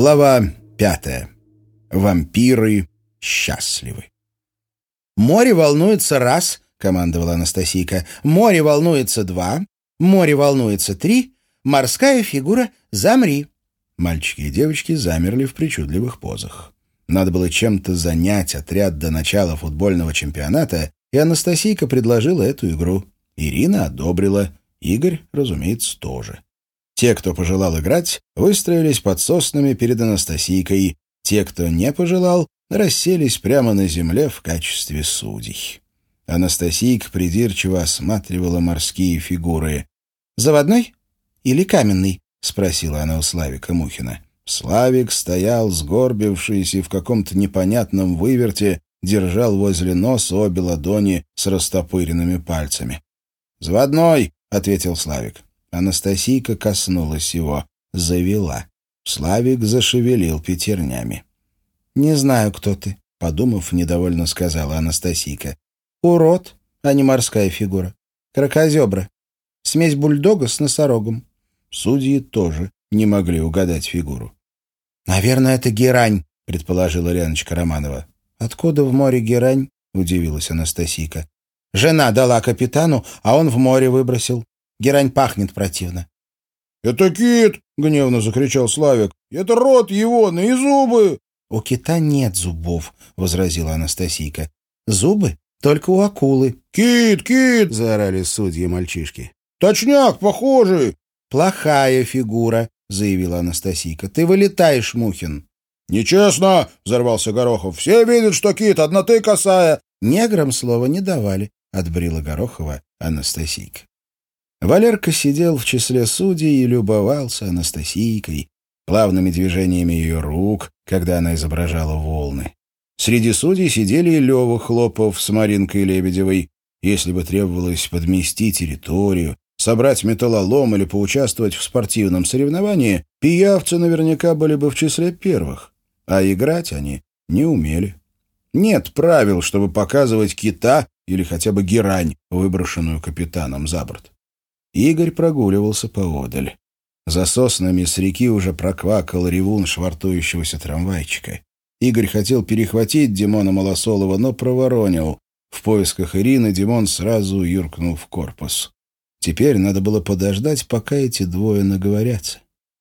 Глава пятая. Вампиры счастливы. «Море волнуется раз», — командовала Анастасийка. «Море волнуется два. Море волнуется три. Морская фигура «Замри». Мальчики и девочки замерли в причудливых позах. Надо было чем-то занять отряд до начала футбольного чемпионата, и Анастасийка предложила эту игру. Ирина одобрила, Игорь, разумеется, тоже. Те, кто пожелал играть, выстроились под соснами перед Анастасийкой. Те, кто не пожелал, расселись прямо на земле в качестве судей. Анастасийка придирчиво осматривала морские фигуры. «Заводной или каменный?» — спросила она у Славика Мухина. Славик стоял, сгорбившийся в каком-то непонятном выверте, держал возле носа обе ладони с растопыренными пальцами. «Заводной!» — ответил Славик. Анастасийка коснулась его, завела. Славик зашевелил пятернями. «Не знаю, кто ты», — подумав, недовольно сказала Анастасийка. «Урод, а не морская фигура. Кракозебра. Смесь бульдога с носорогом». Судьи тоже не могли угадать фигуру. «Наверное, это герань», — предположила Леночка Романова. «Откуда в море герань?» — удивилась Анастасийка. «Жена дала капитану, а он в море выбросил. Герань пахнет противно. «Это кит!» — гневно закричал Славик. «Это рот его, на и зубы!» «У кита нет зубов», — возразила Анастасийка. «Зубы только у акулы». «Кит, кит!» — заорали судьи мальчишки. «Точняк, похожий!» «Плохая фигура», — заявила Анастасийка. «Ты вылетаешь, Мухин». «Нечестно!» — взорвался Горохов. «Все видят, что кит, одна ты косая!» «Неграм слова не давали», — отбрила Горохова Анастасийка. Валерка сидел в числе судей и любовался Анастасийкой, плавными движениями ее рук, когда она изображала волны. Среди судей сидели и Лева Хлопов с Маринкой Лебедевой. Если бы требовалось подмести территорию, собрать металлолом или поучаствовать в спортивном соревновании, пиявцы наверняка были бы в числе первых, а играть они не умели. Нет правил, чтобы показывать кита или хотя бы герань, выброшенную капитаном за борт. Игорь прогуливался поодаль. За соснами с реки уже проквакал ревун швартующегося трамвайчика. Игорь хотел перехватить Димона Малосолова, но проворонил. В поисках Ирины Димон сразу юркнул в корпус. Теперь надо было подождать, пока эти двое наговорятся.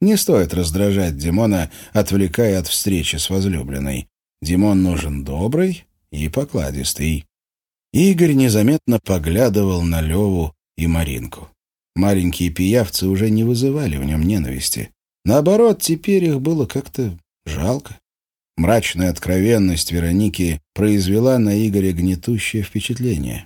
Не стоит раздражать Димона, отвлекая от встречи с возлюбленной. Димон нужен добрый и покладистый. Игорь незаметно поглядывал на Леву и Маринку. Маленькие пиявцы уже не вызывали в нем ненависти. Наоборот, теперь их было как-то жалко. Мрачная откровенность Вероники произвела на Игоря гнетущее впечатление.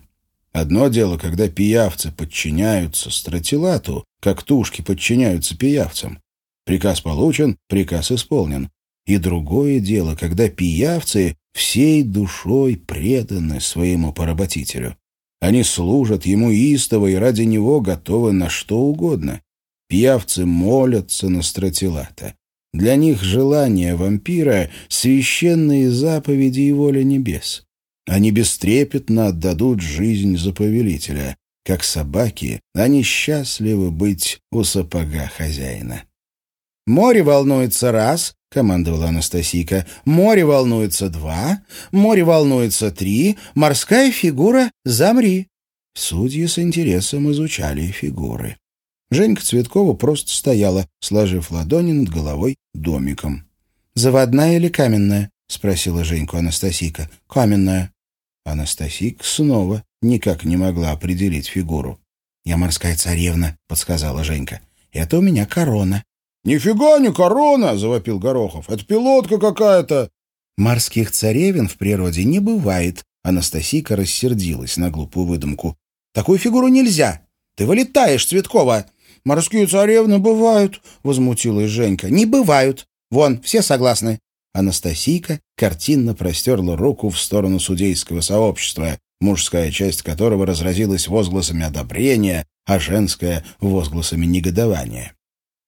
Одно дело, когда пиявцы подчиняются стратилату, как тушки подчиняются пиявцам. Приказ получен, приказ исполнен. И другое дело, когда пиявцы всей душой преданы своему поработителю. Они служат ему истово и ради него готовы на что угодно. Пьявцы молятся на стратилата. Для них желание вампира — священные заповеди и воля небес. Они бестрепетно отдадут жизнь за повелителя. Как собаки, они счастливы быть у сапога хозяина. Море волнуется раз, командовала Анастасийка. «Море волнуется два, море волнуется три, морская фигура — замри». Судьи с интересом изучали фигуры. Женька Цветкова просто стояла, сложив ладони над головой домиком. «Заводная или каменная?» — спросила Женьку Анастасийка. «Каменная». Анастасийка снова никак не могла определить фигуру. «Я морская царевна», — подсказала Женька. «Это у меня корона». «Нифига не корона!» — завопил Горохов. «Это пилотка какая-то!» «Морских царевин в природе не бывает», — Анастасийка рассердилась на глупую выдумку. «Такую фигуру нельзя! Ты вылетаешь, Цветкова!» «Морские царевны бывают», — возмутилась Женька. «Не бывают. Вон, все согласны». Анастасийка картинно простерла руку в сторону судейского сообщества, мужская часть которого разразилась возгласами одобрения, а женская — возгласами негодования.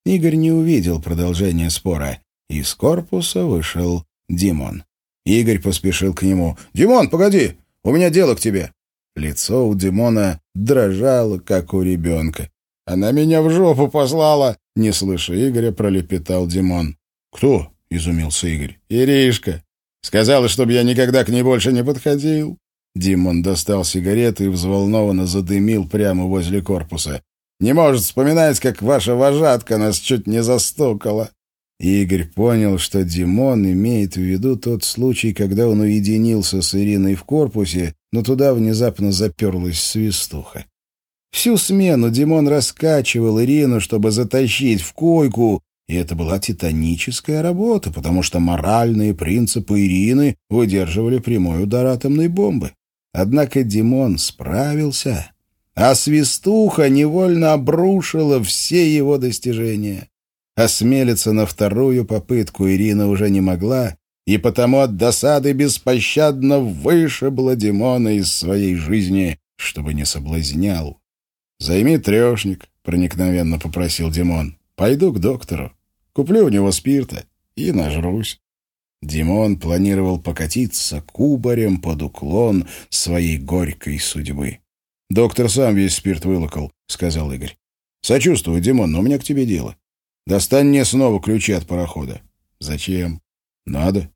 Игорь не увидел продолжения спора. Из корпуса вышел Димон. Игорь поспешил к нему. «Димон, погоди! У меня дело к тебе!» Лицо у Димона дрожало, как у ребенка. «Она меня в жопу послала!» Не слыша Игоря, пролепетал Димон. «Кто? — изумился Игорь. «Иришка! Сказала, чтобы я никогда к ней больше не подходил». Димон достал сигареты и взволнованно задымил прямо возле корпуса. «Не может вспоминать, как ваша вожатка нас чуть не застукала». Игорь понял, что Димон имеет в виду тот случай, когда он уединился с Ириной в корпусе, но туда внезапно заперлась свистуха. Всю смену Димон раскачивал Ирину, чтобы затащить в койку, и это была титаническая работа, потому что моральные принципы Ирины выдерживали прямой удар атомной бомбы. Однако Димон справился, а свистуха невольно обрушила все его достижения. Осмелиться на вторую попытку Ирина уже не могла, и потому от досады беспощадно вышибла Димона из своей жизни, чтобы не соблазнял. «Займи трешник», — проникновенно попросил Димон. «Пойду к доктору, куплю у него спирта и нажрусь». Димон планировал покатиться кубарем под уклон своей горькой судьбы. «Доктор сам весь спирт вылокал», — сказал Игорь. «Сочувствую, Димон, но у меня к тебе дело. Достань мне снова ключи от парохода». «Зачем?» «Надо».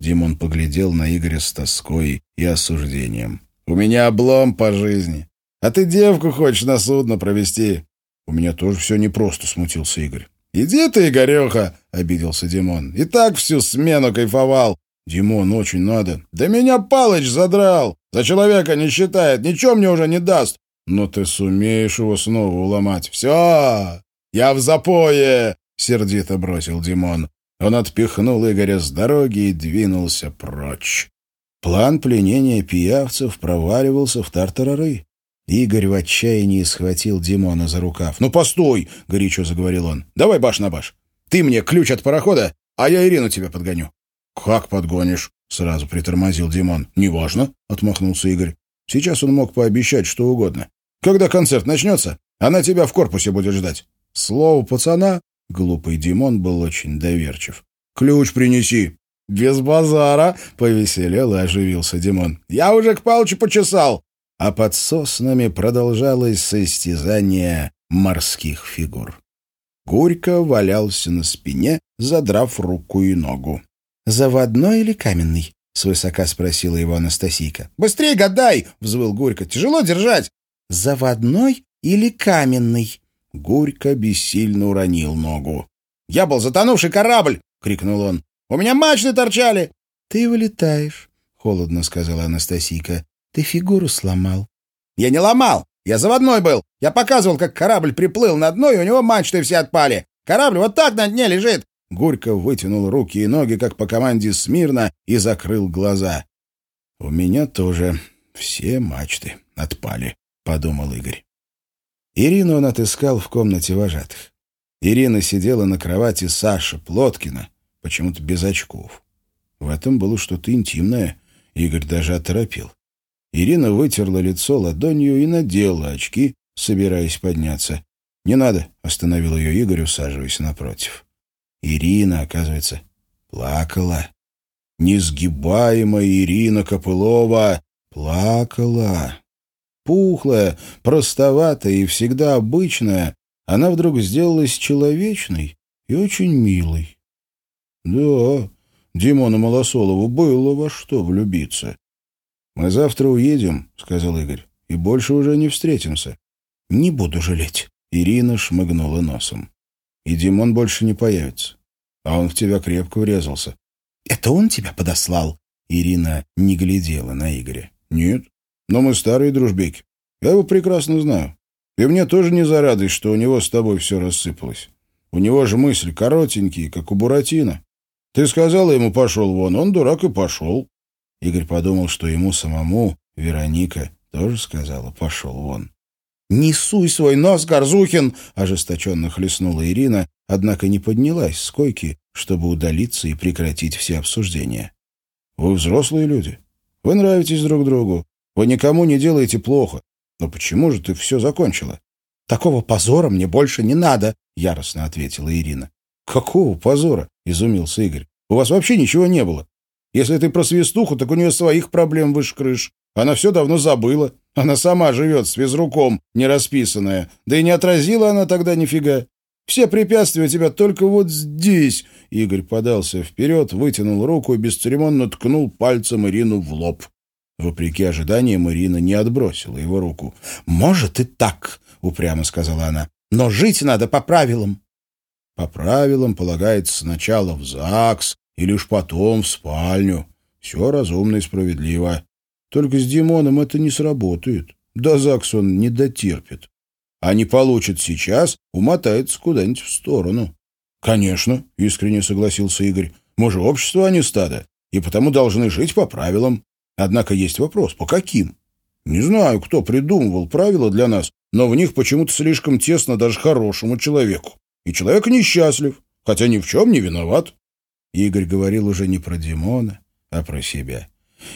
Димон поглядел на Игоря с тоской и осуждением. «У меня облом по жизни. А ты девку хочешь на судно провести?» «У меня тоже все непросто», — смутился Игорь. «Иди ты, Игореха!» — обиделся Димон. «И так всю смену кайфовал!» «Димон, очень надо!» «Да меня Палыч задрал! За человека не считает, ничего мне уже не даст!» «Но ты сумеешь его снова уломать!» «Все! Я в запое!» — сердито бросил Димон. Он отпихнул Игоря с дороги и двинулся прочь. План пленения пиявцев проваливался в тартарары. Игорь в отчаянии схватил Димона за рукав. «Ну, постой!» — горячо заговорил он. «Давай баш на баш. Ты мне ключ от парохода, а я Ирину тебя подгоню». «Как подгонишь?» — сразу притормозил Димон. «Неважно», — отмахнулся Игорь. «Сейчас он мог пообещать что угодно. Когда концерт начнется, она тебя в корпусе будет ждать». Слово пацана, глупый Димон был очень доверчив. «Ключ принеси». «Без базара», — повеселел и оживился Димон. «Я уже к Палычу почесал а под соснами продолжалось состязание морских фигур. Гурько валялся на спине, задрав руку и ногу. «Заводной или каменный?» — свысока спросила его Анастасийка. «Быстрей гадай!» — взвыл Гурько. «Тяжело держать!» «Заводной или каменный?» Гурько бессильно уронил ногу. «Я был затонувший корабль!» — крикнул он. «У меня мачты торчали!» «Ты вылетаешь», — холодно сказала Анастасийка. Ты фигуру сломал. Я не ломал. Я заводной был. Я показывал, как корабль приплыл на дно, и у него мачты все отпали. Корабль вот так на дне лежит. Гурько вытянул руки и ноги, как по команде смирно, и закрыл глаза. «У меня тоже все мачты отпали», — подумал Игорь. Ирину он отыскал в комнате вожатых. Ирина сидела на кровати Саши Плоткина, почему-то без очков. В этом было что-то интимное. Игорь даже оторопил. Ирина вытерла лицо ладонью и надела очки, собираясь подняться. «Не надо», — остановил ее Игорь, усаживаясь напротив. Ирина, оказывается, плакала. Несгибаемая Ирина Копылова плакала. Пухлая, простоватая и всегда обычная, она вдруг сделалась человечной и очень милой. Да, Димону Малосолову было во что влюбиться. «Мы завтра уедем», — сказал Игорь, — «и больше уже не встретимся». «Не буду жалеть». Ирина шмыгнула носом. «И Димон больше не появится. А он в тебя крепко врезался». «Это он тебя подослал?» Ирина не глядела на Игоря. «Нет, но мы старые дружбеки. Я его прекрасно знаю. И мне тоже не за радость, что у него с тобой все рассыпалось. У него же мысли коротенькие, как у Буратино. Ты сказала ему «пошел вон», он дурак и пошел. Игорь подумал, что ему самому Вероника тоже сказала «пошел вон». «Не суй свой нос, Корзухин!» — ожесточенно хлестнула Ирина, однако не поднялась с койки, чтобы удалиться и прекратить все обсуждения. «Вы взрослые люди. Вы нравитесь друг другу. Вы никому не делаете плохо. Но почему же ты все закончила?» «Такого позора мне больше не надо!» — яростно ответила Ирина. «Какого позора?» — изумился Игорь. «У вас вообще ничего не было. Если ты про свистуху, так у нее своих проблем выше крыш. Она все давно забыла. Она сама живет с физруком, не расписанная. Да и не отразила она тогда нифига. Все препятствия у тебя только вот здесь!» Игорь подался вперед, вытянул руку и бесцеремонно ткнул пальцем Ирину в лоб. Вопреки ожиданиям, Ирина не отбросила его руку. «Может и так», — упрямо сказала она. «Но жить надо по правилам». «По правилам полагается сначала в ЗАГС и лишь потом в спальню. Все разумно и справедливо. Только с Димоном это не сработает. До ЗАГС он не дотерпит. А не получит сейчас, умотается куда-нибудь в сторону. «Конечно», — искренне согласился Игорь. «Мы же общество, а не стадо, и потому должны жить по правилам. Однако есть вопрос, по каким? Не знаю, кто придумывал правила для нас, но в них почему-то слишком тесно даже хорошему человеку. И человек несчастлив, хотя ни в чем не виноват». Игорь говорил уже не про Димона, а про себя.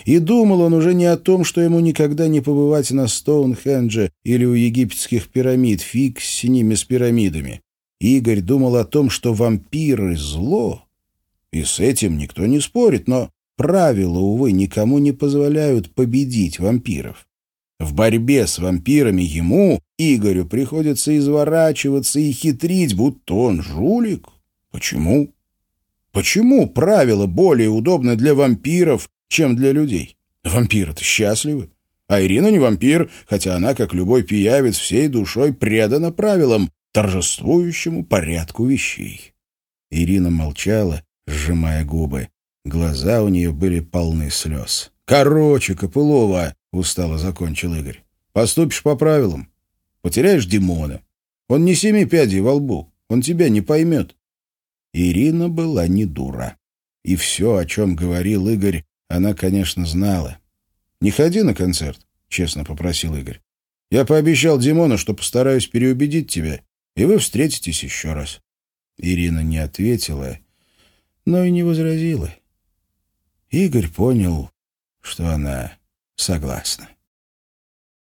И думал он уже не о том, что ему никогда не побывать на Стоунхендже или у египетских пирамид, фиг с ними с пирамидами. Игорь думал о том, что вампиры — зло, и с этим никто не спорит, но правила, увы, никому не позволяют победить вампиров. В борьбе с вампирами ему, Игорю, приходится изворачиваться и хитрить, будто он жулик. Почему? Почему правила более удобны для вампиров, чем для людей. Вампиры-то счастливы. А Ирина не вампир, хотя она, как любой пиявец, всей душой предана правилам, торжествующему порядку вещей. Ирина молчала, сжимая губы. Глаза у нее были полны слез. «Короче, Копылова!» — устало закончил Игорь. «Поступишь по правилам. Потеряешь Димона. Он не семи пядей во лбу. Он тебя не поймет». Ирина была не дура. И все, о чем говорил Игорь, она, конечно, знала. «Не ходи на концерт», — честно попросил Игорь. «Я пообещал Димону, что постараюсь переубедить тебя, и вы встретитесь еще раз». Ирина не ответила, но и не возразила. Игорь понял, что она согласна.